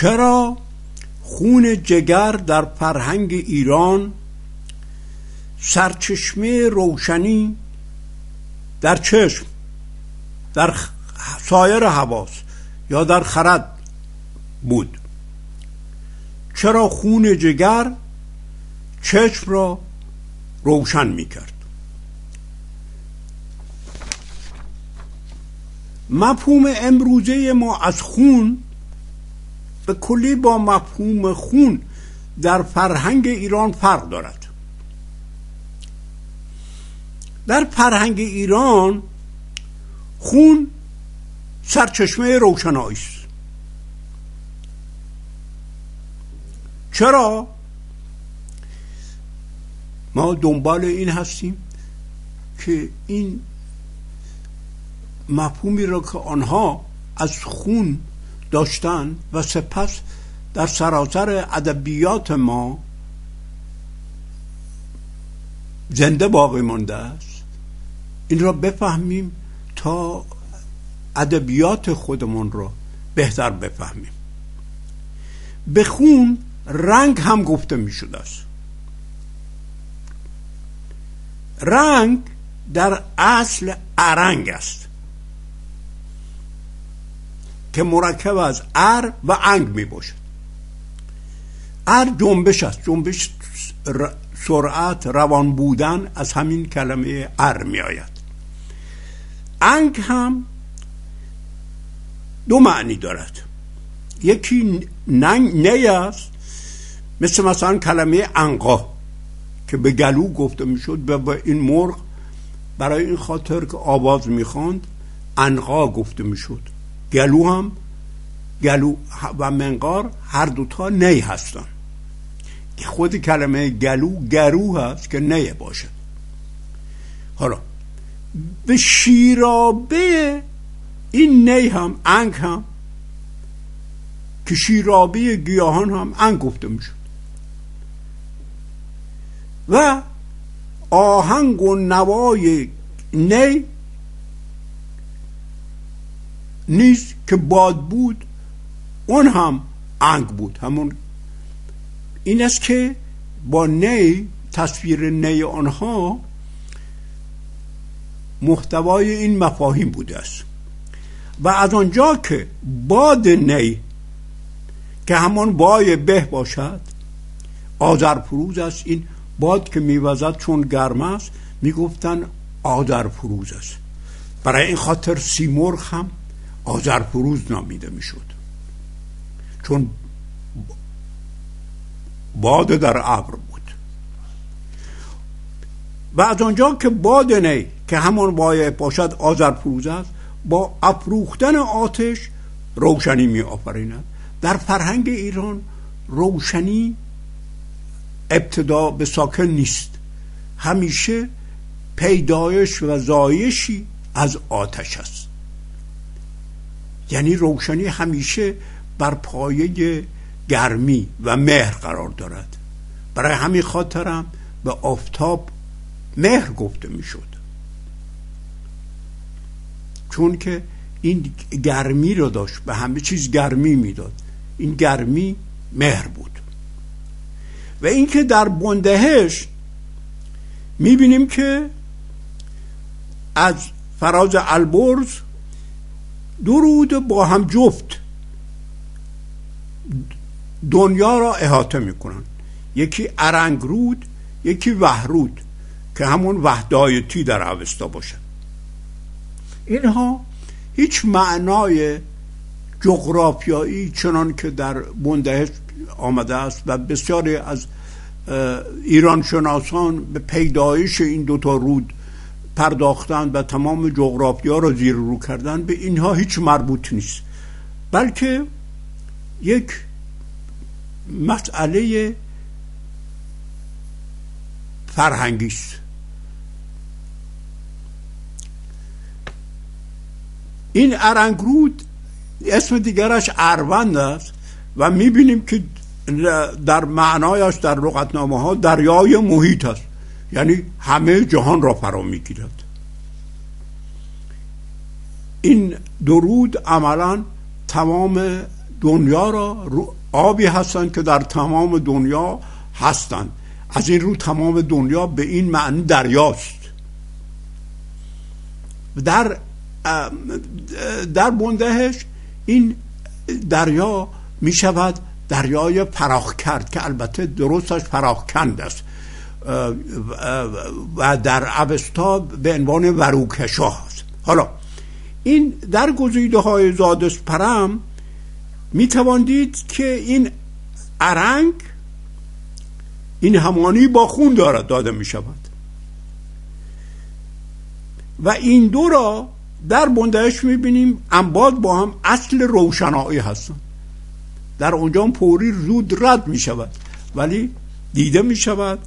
چرا خون جگر در فرهنگ ایران سرچشمه روشنی در چشم در سایر حواس یا در خرد بود؟ چرا خون جگر چشم را روشن می کرد مفهوم امروزه ما از خون به کلی با مفهوم خون در فرهنگ ایران فرق دارد. در فرهنگ ایران خون سرچشمه روشنایی است. چرا؟ ما دنبال این هستیم که این مفهومی را که آنها از خون داشتن و سپس در سراسر ادبیات ما زنده باقی مانده است. این را بفهمیم تا ادبیات خودمون را بهتر بفهمیم. به خون رنگ هم گفته می شده است. رنگ در اصل ارنگ است. که مرکب از ار و انگ می باشد. ار جنبش است. جنبش سرعت روان بودن از همین کلمه ار می آید. انگ هم دو معنی دارد. یکی ننگ نی است مثل مثلا کلمه انقا که به گلو گفته می‌شد و این مرغ برای این خاطر که آواز می‌خواند انقا گفته می‌شد گلو هم گلو و منقار هر دوتا نی هستن. خود کلمه گلو گرو هست که نی باشد. حالا به شیرابه این نی هم انگ هم که شیرابه گیاهان هم انگ گفته می‌شد. و آهنگ و نوای نی نیز که باد بود اون هم انگ بود. همون این است که با نی تصویر نی آنها محتوای این مفاهیم بوده است. و از آنجا که باد نی که همان بای به باشد آذر فروز است. این باد که میوزد چون گرم است می‌گفتن آذر فروز است. برای این خاطر سیمرغ هم آذر فروز نامیده می‌شد. چون باد در ابر بود. و از آنجا که باد نی که همان بای باشد آذر فروز است با افروختن آتش روشنی می آفریند. در فرهنگ ایران روشنی ابتدا به ساکن نیست. همیشه پیدایش و زایشی از آتش است. یعنی روشنی همیشه بر پایه گرمی و مهر قرار دارد. برای همین خاطرم به آفتاب مهر گفته می‌شد. چون که این گرمی رو داشت به همه چیز گرمی می‌داد. این گرمی مهر بود. و اینکه در بندهش می‌بینیم که از فراز البرز درود با هم جفت دنیا را احاطه می‌کنن یکی ارنگرود یکی وحرود که همون وحدایتی در اوستا باشد. اینها هیچ معنای جغرافیایی چنان که در بندهش آمده است و بسیاری از ایران شناسان به پیدایش این دوتا رود پرداختن و تمام جغرافیا را زیر رو کردن به اینها هیچ مربوط نیست. بلکه یک مسئله فرهنگی است. این ارنگرود اسم دیگرش اروند است و می‌بینیم که در معنایش در لغتنامه ها دریای محیط است. یعنی همه جهان را فرا می‌گیرد. این درود عملا تمام دنیا را آبی هستند که در تمام دنیا هستند از این رو تمام دنیا به این معنی دریاست. در در بندهش این دریا می شود دریای پراخ کرد که البته درستش پراخکند است. و در اوستا به عنوان وروکشا هست حالا این در گزیده های زادس پرم می تواندید که این ارنگ این همانی با خون دارد داده می شود و این دو را در بندهش می بینیم انباد با هم اصل روشنایی هستند در اونجا پوری زود رد می شود ولی دیده می شود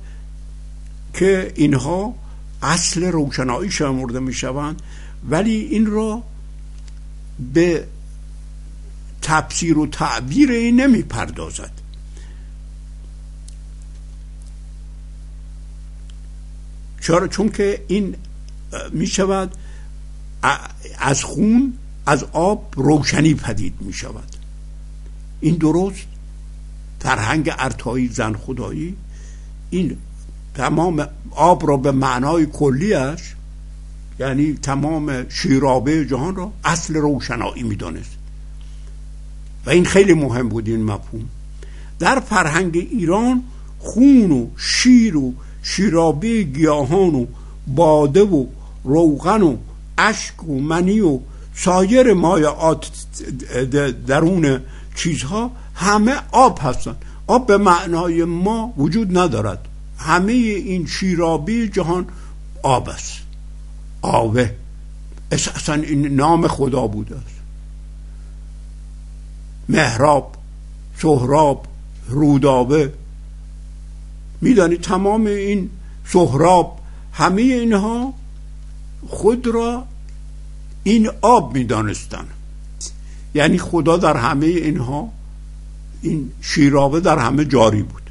که اینها اصل روشنایی شمرده می شوند ولی این را به تفسیر و تعبیر این نمی پردازد چرا؟ چون که این می شود از خون از آب روشنی پدید می شود این درست فرهنگ ارتایی زن خدایی این تمام آب را به معنای کلیش یعنی تمام شیرابه جهان را اصل روشنایی می‌دانست. و این خیلی مهم بود این مفهوم. در فرهنگ ایران خون و شیر و شیرابه گیاهان و باده و روغن و اشک و منی و سایر مایعات درون چیزها همه آب هستند. آب به معنای ما وجود ندارد. همه این شیرابی جهان آب است. آوه اصلا این نام خدا بوده است مهراب سهراب رودابه. میدانی تمام این سهراب همه اینها خود را این آب می‌دانستن. یعنی خدا در همه اینها این شیرابه در همه جاری بود.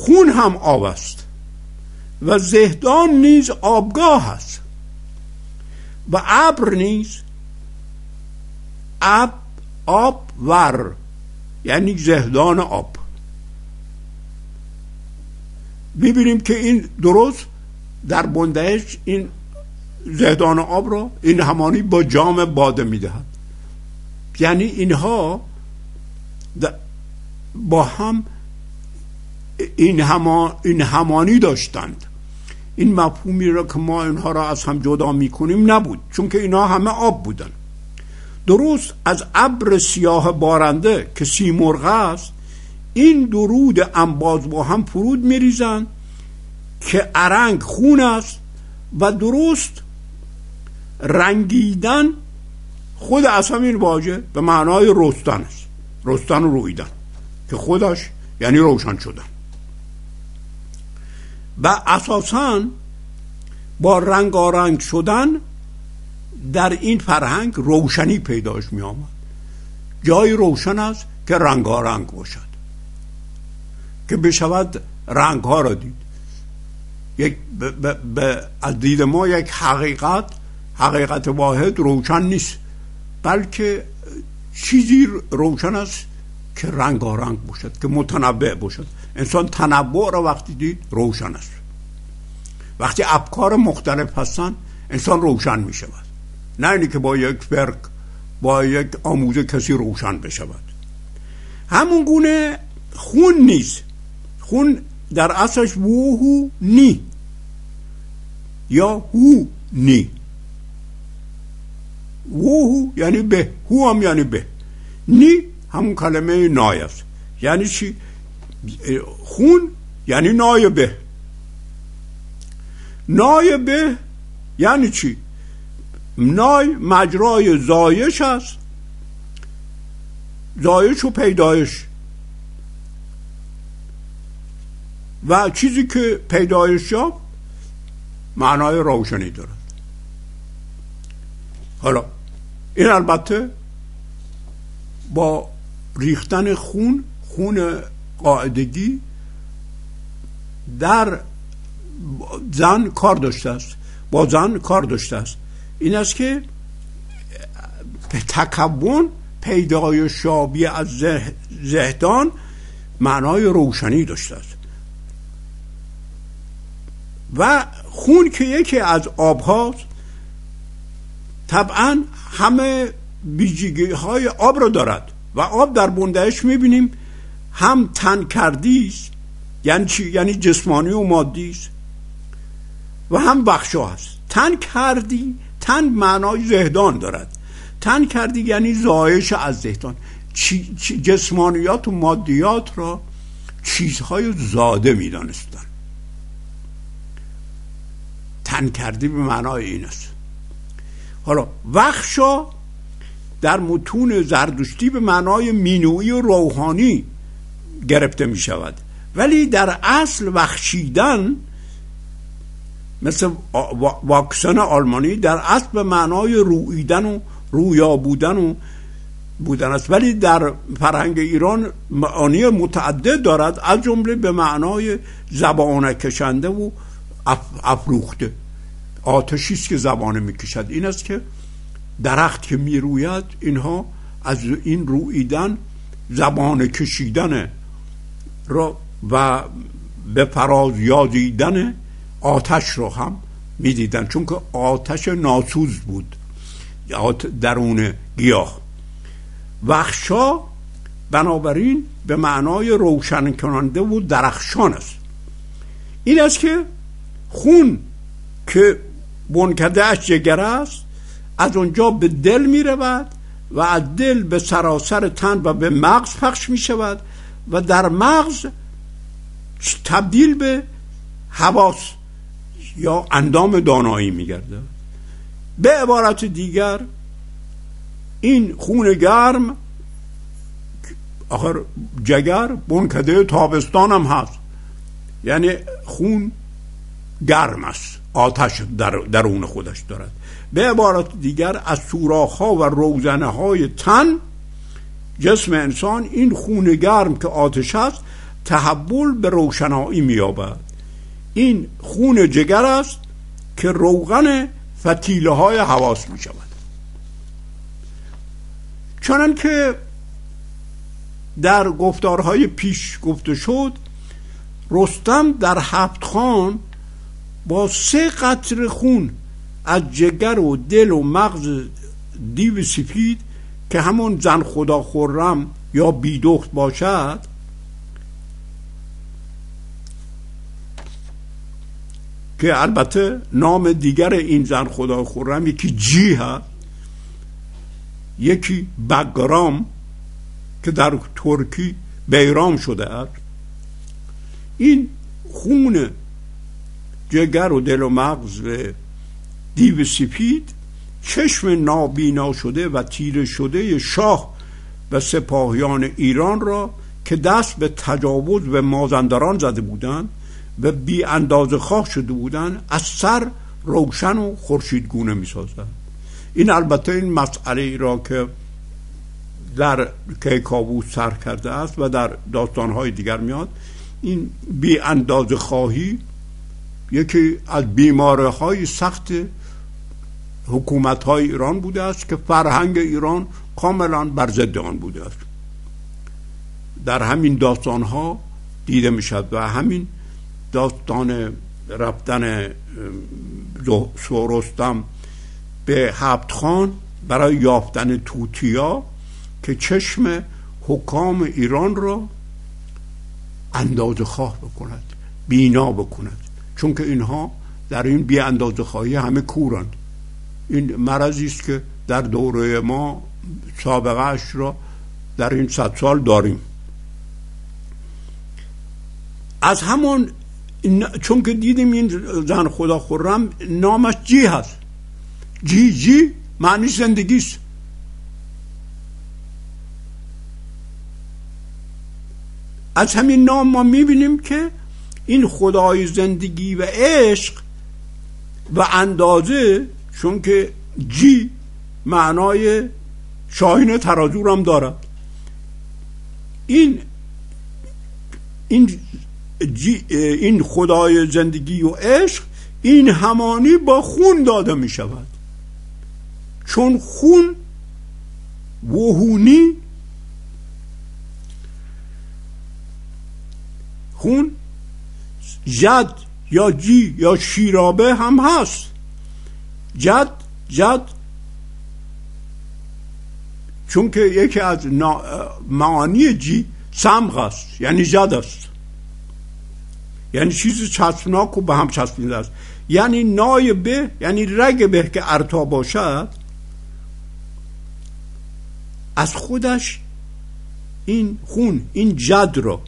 خون هم آب است و زهدان نیز آبگاه است و ابر نیز اب آب ور یعنی زهدان آب. ببینیم که این درست در بندهش این زهدان آب را این همانی با جام باده می‌دهد. یعنی اینها با هم این, هما این همانی داشتند. این مفهومی را که ما اینها را از هم جدا می‌کنیم نبود چون که اینها همه آب بودن درست از ابر سیاه بارنده که سیمرغ است این درود انباز با هم فرود میریزند که ارنگ خون است و درست رنگیدن خود از همین واژه به معنای رستن است. رستن و رویدن که خودش یعنی روشن شدن. و اساسا با رنگارنگ شدن در این فرهنگ روشنی پیداش می آمد جای روشن است که رنگارنگ باشد. که بشود رنگ ها را دید. یک از دید ما یک حقیقت حقیقت واحد روشن نیست بلکه چیزی روشن است که رنگارنگ باشد که متنوع باشد. انسان تنوع را وقتی دید روشن است. وقتی افکار مختلف هستن انسان روشن می شود. نه اینی که با یک فرق با یک آموزه کسی روشن بشود. همون گونه خون نیست. خون در اصلش ووهو نی. یا هو نی. ووهو یعنی به هو هم یعنی به. نی همون کلمه نای است. یعنی چی؟ خون یعنی نای به نای به یعنی چی؟ نای مجرای زایش است. زایش و پیدایش. و چیزی که پیدایش یافت معنای روشنی دارد. حالا این البته با ریختن خون خون قاعدگی در زن کار داشته است با زن کار داشته است. این است که تکون پیدای شابی از زهدان معنای روشنی داشته است. و خون که یکی از آب هاست طبعا همه بیجیگی های آب رو دارد و آب در بندهش می‌بینیم. هم تن کردی است یعنی چی؟ یعنی جسمانی و مادی است و هم بخشا هست. تن کردی تن معنای زهدان دارد. تن کردی یعنی زایش از زهدان. جسمانیات و مادیات را چیزهای زاده می‌دانستن تن کردی به معنای این است. حالا وخشا در متون زردشتی به معنای مینوی و روحانی گرفته می شود. ولی در اصل وخشیدن مثل واکسن آلمانی در اصل به معنای رویدن و رویا بودن و بودن است. ولی در فرهنگ ایران معانی متعدد دارد از جمله به معنای زبان کشنده و افروخته. آتشی است که زبانه می‌کشد این است که درخت که می‌روید اینها از این رویدن زبان کشیدن را و به فراز یادیدن آتش رو هم می‌دیدن چون که آتش ناسوز بود درون گیاه. وخشا بنابراین به معنای روشن کننده و درخشان است. این است که خون که بنکده جگر است از اونجا به دل می رود و از دل به سراسر تن و به مغز پخش می شود و در مغز تبدیل به حواس یا اندام دانایی می گرده به عبارت دیگر این خون گرم آخر جگر بنکده تابستان هم هست. یعنی خون گرم است آتش در درون خودش دارد. به عبارت دیگر از سوراخ ها و روزنه های تن جسم انسان این خون گرم که آتش است تحول به روشنایی مییابد. این خون جگر است که روغن فتیله های حواس می شود چنان که در گفتارهای پیش گفته شد رستم در هفت خان با سه قطر خون از جگر و دل و مغز دیو سفید که همون زن خدا خورم یا بیدخت باشد که البته نام دیگر این زن خدا خورم یکی جی هست یکی بگرام که در ترکی بیرام شده است. این خون جگر و دل و مغز دیو سپید چشم نابینا شده و تیره شده شاه و سپاهیان ایران را که دست به تجاوز به مازندران زده بودند و بی اندازه خواه شده بودند از سر روشن و خورشیدگونه می سازند این البته این مسئله ای را که در کیکاووس سر کرده است و در داستانهای دیگر میاد این بی اندازه خواهی یکی از بیماره های سخت حکومت های ایران بوده است که فرهنگ ایران کاملا بر ضد آن بوده است. در همین داستان ها دیده می شد و همین داستان رفتن سورستم به هفت خان برای یافتن توتیا که چشم حکام ایران را اندازه خواه بکند بینا بکند. چون که اینها در این بی اندازه خواهی همه کورند. این مرضی است که در دوره ما سابقه اش را در این صد سال داریم. از همون چون که دیدیم این زن خدا خورم نامش جی هست. جی جی معنی زندگی است. از همین نام ما می‌بینیم که این خدای زندگی و عشق و اندازه چون که جی معنای شاهین ترازور هم دارد این این این خدای زندگی و عشق این همانی با خون داده می شود. چون خون وهونی خون جد یا جی یا شیرابه هم هست. جد جد. چون که یکی از معانی جی سمغ است یعنی جد است. یعنی چیز چسبناک و به هم چسبیده است. یعنی نای به یعنی رگ به که ارتا باشد از خودش این خون این جد را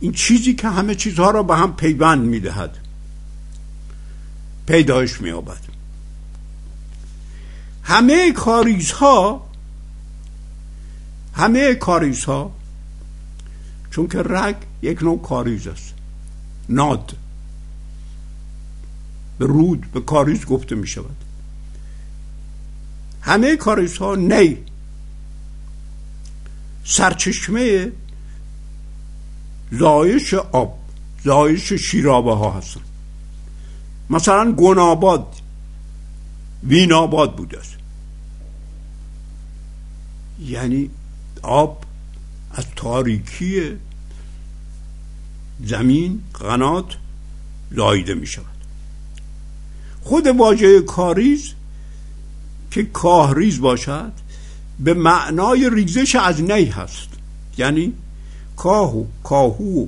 این چیزی که همه چیزها را به هم پیوند می‌دهد پیدایش مییابد. همه کاریزها همه کاریزها چون که رگ یک نوع کاریز است. ناد. به رود به کاریز گفته می شود. همه کاریزها نی. سرچشمه زایش آب زایش شیرابه ها هستن مثلا گناباد ویناباد بوده است. یعنی آب از تاریکی زمین قنات زایده می شود خود واژه کاریز که کاهریز باشد به معنای ریزش از نی هست. یعنی کاهو کاهو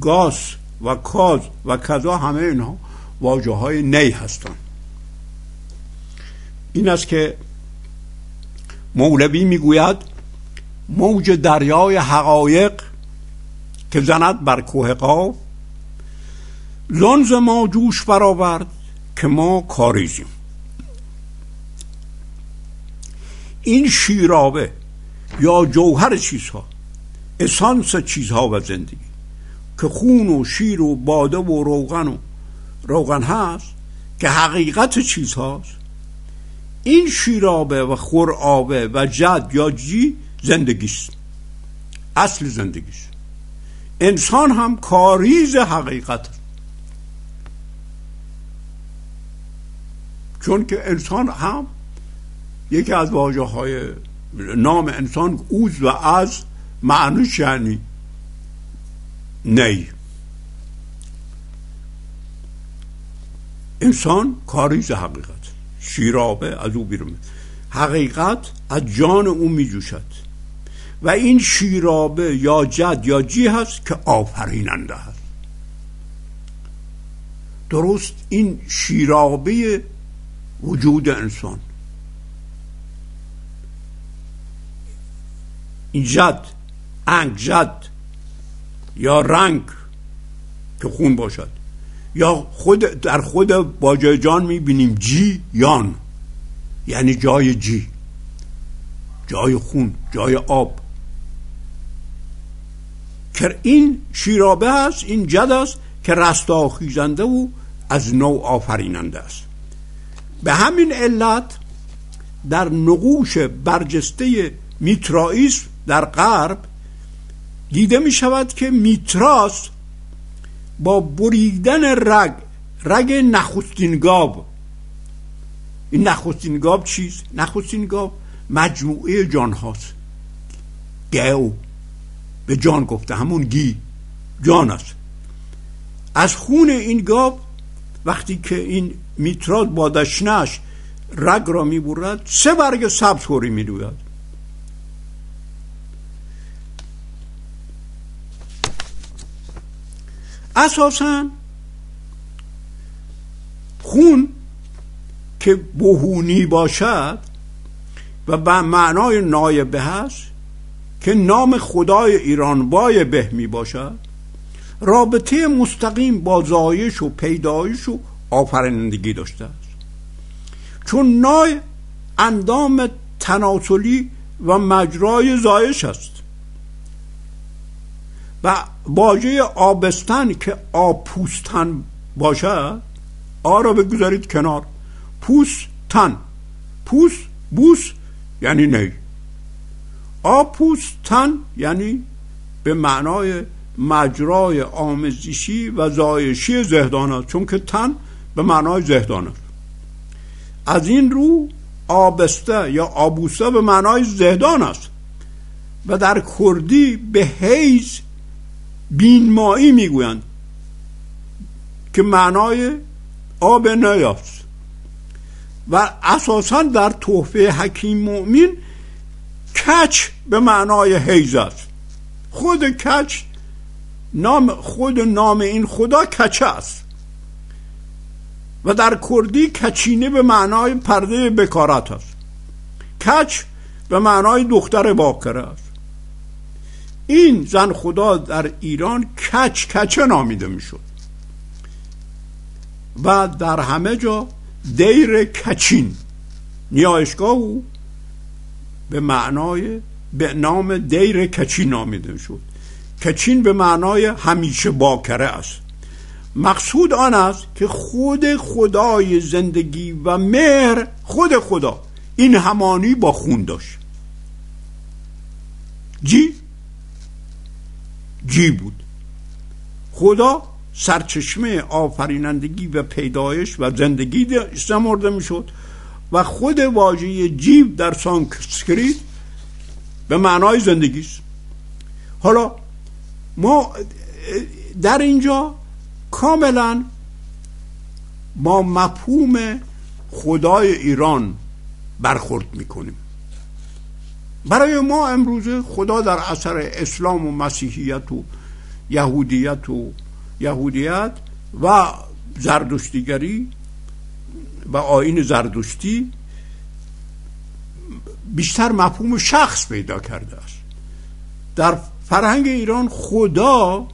گاس و کاز و کذا همه اینها واجه های نی هستند. این است که مولوی می‌گوید موج دریای حقایق که زند بر کوه قاف لنز ما جوش برآورد که ما کاریزیم. این شیرابه یا جوهر چیزها اسانس چیزها و زندگی که خون و شیر و باده و روغن و روغن هست که حقیقت چیزهاست. این شیرابه و خورآبه و جد یا جی زندگیست. اصل زندگیست انسان هم کاریز حقیقت. چون که انسان هم یکی از واجه های نام انسان اوز و از معنیش یعنی نی. انسان کاریز حقیقت. شیرابه از او بیرون. حقیقت از جان او می جوشد و این شیرابه یا جد یا جی هست که آفریننده هست درست این شیرابه وجود انسان. این جد انگ جد یا رنگ که خون باشد. یا خود در خود باجای جان می‌بینیم جی یان. یعنی جای جی. جای خون جای آب. که این شیرابه است این جد است که رستاخیزنده و از نو آفریننده است. به همین علت در نقوش برجسته میترائیسم در غرب دیده می شود که میتراس با بریدن رگ رگ نخستین گاب این نخستین گاب چیست؟ نخستین گاب مجموعه جان هاست. گو به جان گفته همون گی. جان است. از خون این گاب وقتی که این میتراد با دشنش رگ را می‌برد سه برگ سبز خوری می‌روید اساسا خون که بهونی باشد و به معنای نایبه هست که نام خدای ایران بای به می باشد. رابطه مستقیم با زایش و پیدایش و آفرینندگی داشته است. چون نای اندام تناسلی و مجرای زایش است. و واژه آبستن که آپوستن باشد آ را بگذارید کنار. پوستن پوست بوس یعنی نی. آپوستن یعنی به معنای مجرای آمزشی و زایشی زهدان است چون که تن به معنای زهدان است. از این رو آبسته یا آبوسته به معنای زهدان است. و در کردی به حیز بینمایی می‌گویند که معنای آب نیاست و اساسا در تحفه حکیم مؤمن کچ به معنای حیز است. خود کچ نام خود نام این خدا کچه است. و در کردی کچینه به معنای پرده بکارت است. کچ به معنای دختر باکره است. این زن خدا در ایران کچ کچه نامیده می‌شد. و در همه جا دیر کچین. نیایشگاه او به معنای به نام دیر کچین نامیده شد کچین به معنای همیشه باکره است. مقصود آن است که خود خدای زندگی و مهر خود خدا این همانی با خون داشت. جی؟ جی بود. خدا سرچشمه آفرینندگی و پیدایش و زندگی شمرده می‌شد و خود واژه جیب در سانسکریت به معنای زندگی است. حالا ما در اینجا کاملا ما مفهوم خدای ایران برخورد می‌کنیم. برای ما امروزه خدا در اثر اسلام و مسیحیت و یهودیت و یهودیت و زردشتیگری و آین زردشتی بیشتر مفهوم شخص پیدا کرده است. در فرهنگ ایران خدا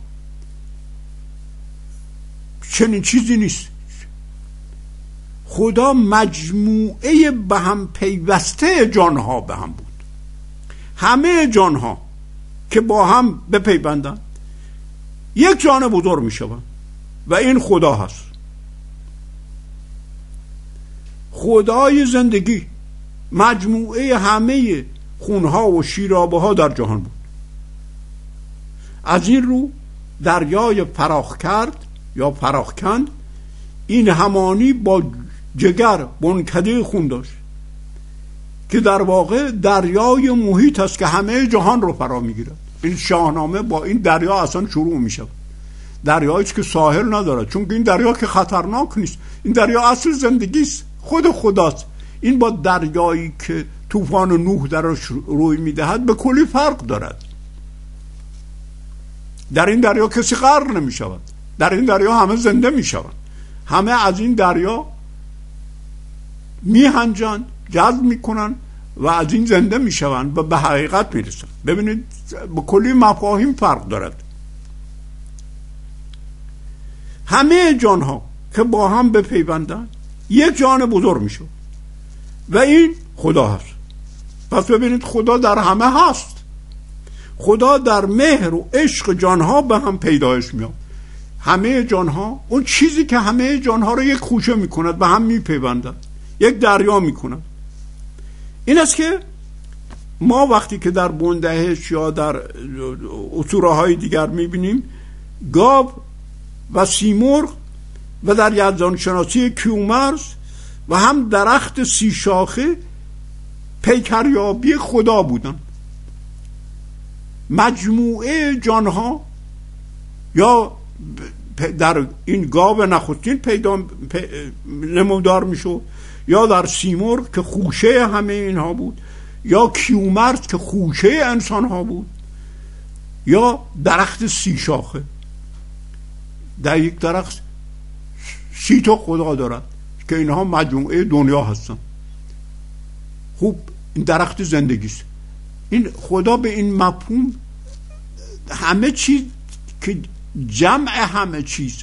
چنین چیزی نیست. خدا مجموعه به هم پیوسته جانها به هم بود. همه جانها که با هم بپیوندند یک جان بزرگ می شوند و این خدا هست. خدای زندگی مجموعه همه خونها و شیرابه ها در جهان بود. از این رو دریای فراخ کرد یا فراخ کند این همانی با جگر بنکده خون داشت. که در واقع دریای محیط است که همه جهان رو فرا می‌گیرد این شاهنامه با این دریا اصلا شروع میشه دریایی که ساحل نداره چون این دریا که خطرناک نیست. این دریا اصل زندگی است خود خداست. این با دریایی که طوفان نوح درش روی می‌دهد به کلی فرق دارد. در این دریا کسی غرق نمی شود در این دریا همه زنده می شود همه از این دریا میهنجند. جذب می‌کنن و از این زنده می‌شوند و به حقیقت می‌رسن ببینید به کلی مفاهیم فرق دارد. همه جان ها که با هم بپیوندن یک جان بزرگ میشه و این خدا هست. پس ببینید خدا در همه هست. خدا در مهر و عشق جانها به هم پیدایش میاد همه جانها اون چیزی که همه جانها رو یک خوشه می‌کند به هم میپیوندد یک دریا می‌کند. این است که ما وقتی که در بندهش یا در اصوره های دیگر می‌بینیم گاو و سیمرغ و در یزدان شناسی کیومرز و هم درخت سی شاخه پیکریابی خدا بودن مجموعه جانها یا در این گاو نخستین پیدا نمودار می‌شد. یا در سیمرغ که خوشه همه اینها بود یا کیومرز که خوشه انسان ها بود یا درخت سی شاخه. در یک درخت سی تا خدا دارد که اینها مجموعه دنیا هستن. خوب این درخت زندگی است. این خدا به این مفهوم همه چیز که جمع همه چیز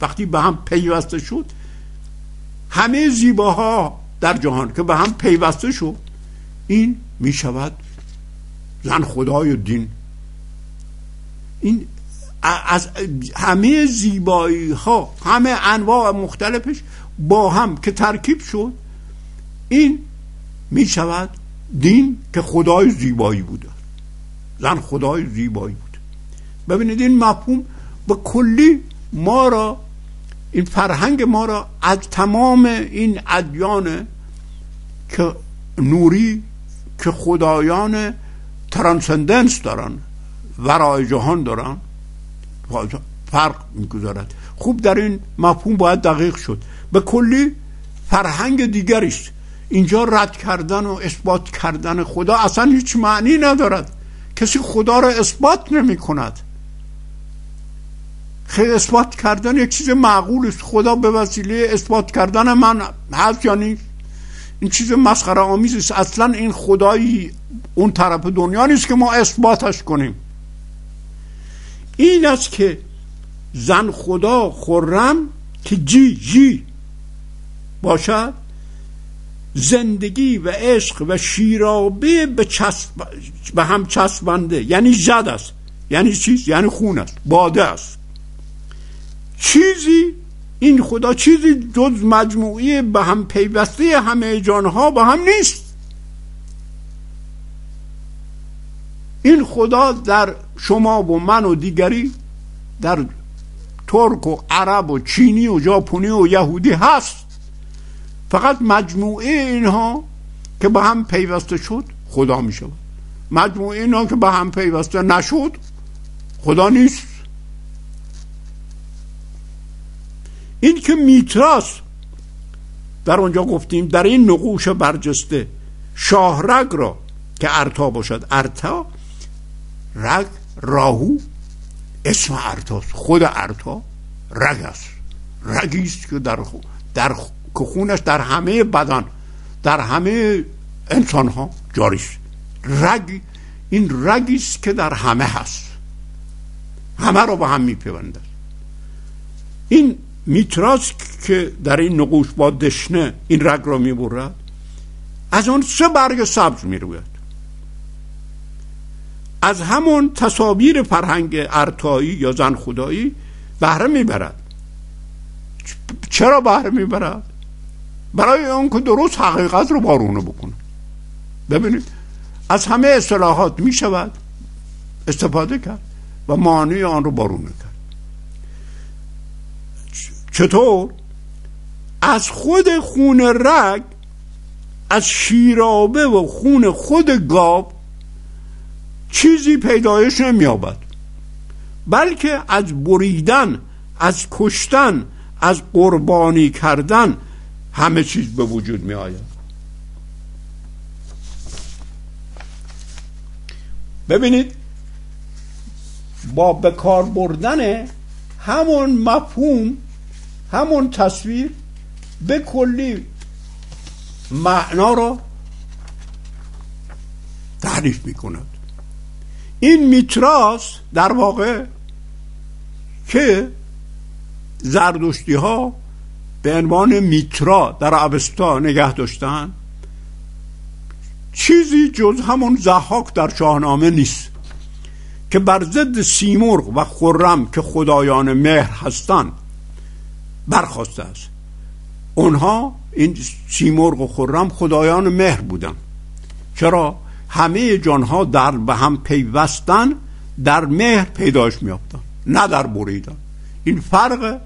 وقتی به هم پیوسته شد همه زیباها در جهان که به هم پیوسته شد این می شود زن خدای دین. این از همه زیبایی ها همه انواع مختلفش با هم که ترکیب شد این می شود دین که خدای زیبایی بوده. زن خدای زیبایی بود. ببینید این مفهوم به کلی ما را این فرهنگ ما را از تمام این ادیان که نوری که خدایان ترانسندنس دارن ورای جهان دارن فرق می‌گذارد. خوب در این مفهوم باید دقیق شد. به کلی فرهنگ دیگری است اینجا رد کردن و اثبات کردن خدا اصلا هیچ معنی ندارد. کسی خدا را اثبات نمی کند خیلی اثبات کردن یک چیز معقول است. خدا به وسیله اثبات کردن من هست یا این چیز مسخره آمیز است. اصلا این خدایی اون طرف دنیا نیست که ما اثباتش کنیم. این است که زن خدا خرم که جی جی باشد. زندگی و عشق و شیرابه به, چسب به هم چسبنده. یعنی جد است. یعنی چیز؟ یعنی خون است. باده است. چیزی این خدا چیزی جز مجموعی به هم پیوسته همه جانها با هم نیست. این خدا در شما و من و دیگری در ترک و عرب و چینی و ژاپنی و یهودی هست. فقط مجموعه اینها که به هم پیوسته شد خدا می شود مجموعه اینها که به هم پیوسته نشد خدا نیست. این که میتراس در اونجا گفتیم در این نقوش برجسته شاهرگ را که ارتا باشد ارتا رگ راهو اسم ارتاست خود ارتا رگ است رگی است که در, در که خونش در همه بدن در همه انسان ها جاری است. رگ این رگی است که در همه هست. همه رو با هم میپیوندد. این میتراس که در این نقوش با دشنه این رگ را می‌برد از آن سه برگ سبز می‌روید. از همون تصاویر فرهنگ ارتایی یا زن خدایی بهره می‌برد. چرا بهره می‌برد؟ برای اون که درست حقیقت رو بارونه بکنه. ببینید از همه اصطلاحات می شود استفاده کرد و معنی آن رو بارونه کرد. چطور؟ از خود خون رگ از شیرابه و خون خود گاب چیزی پیدایش نمیابد بلکه از بریدن از کشتن از قربانی کردن همه چیز به وجود می آید ببینید با بکار بردن همون مفهوم همون تصویر به کلی معنا را تعریف می کند این میتراس در واقع که زردشتی ها به عنوان میترا در عوستا نگه داشتن چیزی جز همون زحاک در شاهنامه نیست که بر ضد سیمرغ و خرم که خدایان مهر هستند برخواسته است. اونها این سیمرغ و خرم خدایان مهر بودن. چرا همه جانها در به هم پیوستن در مهر پیداش میافتن نه در بریدن. این فرق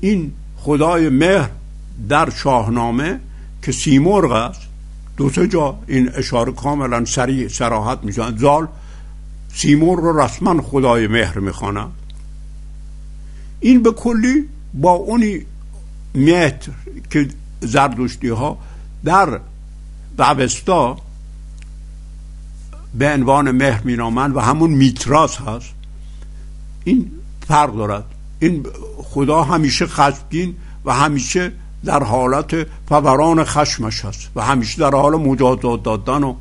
این خدای مهر در شاهنامه که سیمرغ است. دو سه جا این اشاره کاملا سریع سراحت میشن. زال سیمرغ رو رسما خدای مهر می‌خوانند این به کلی با اونی متر که زردشتی ها در دوستا به عنوان مهر مینامند و همون میتراس هست این فرق دارد. این خدا همیشه خشمگین و همیشه در حالت فوران خشمش هست و همیشه در حال مجازات دادن و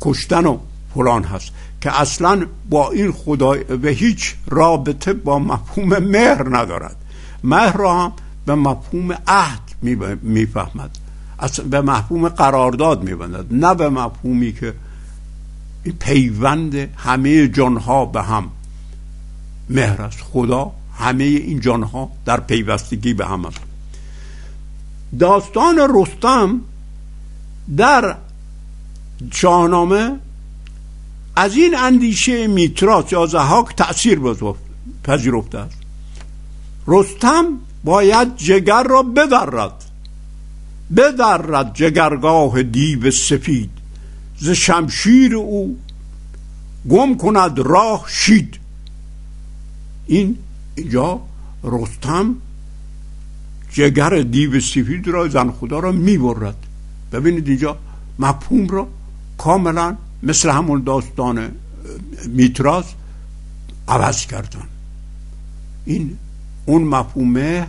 کشتن و فلان هست که اصلا با این خدا به هیچ رابطه با مفهوم مهر ندارد. مهر را هم به مفهوم عهد می‌فهمد. به مفهوم قرارداد میبندد نه به مفهومی که پیوند همه جانها به هم مهر است. خدا همه این جانها در پیوستگی به هم است. داستان رستم در شاهنامه از این اندیشه میتراس یا زهاک تأثیر پذیرفته است. رستم باید جگر را بدرد. بدرد جگرگاه دیو سفید ز شمشیر او گم کند راه شید. این اینجا رستم جگر دیو سفید را زن خدا را می‌برد. ببینید اینجا مفهوم را کاملا مثل همون داستان میتراس عوض کردن. این اون مفهومه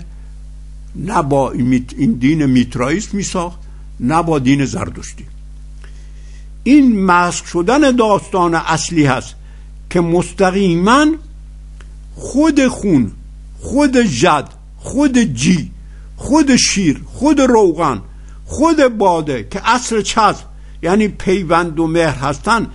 نه با این دین میترائیسم میساخت نه با دین زردشتی. این مسخ شدن داستان اصلی هست که مستقیما خود خون خود جد خود جی خود شیر خود روغن خود باده که اصل چسب یعنی پیوند و مهر هستن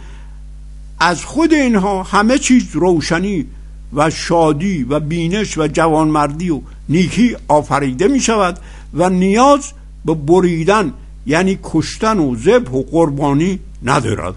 از خود اینها همه چیز روشنی و شادی و بینش و جوانمردی و نیکی آفریده می شود و نیاز به بریدن یعنی کشتن و ذبح و قربانی ندارد.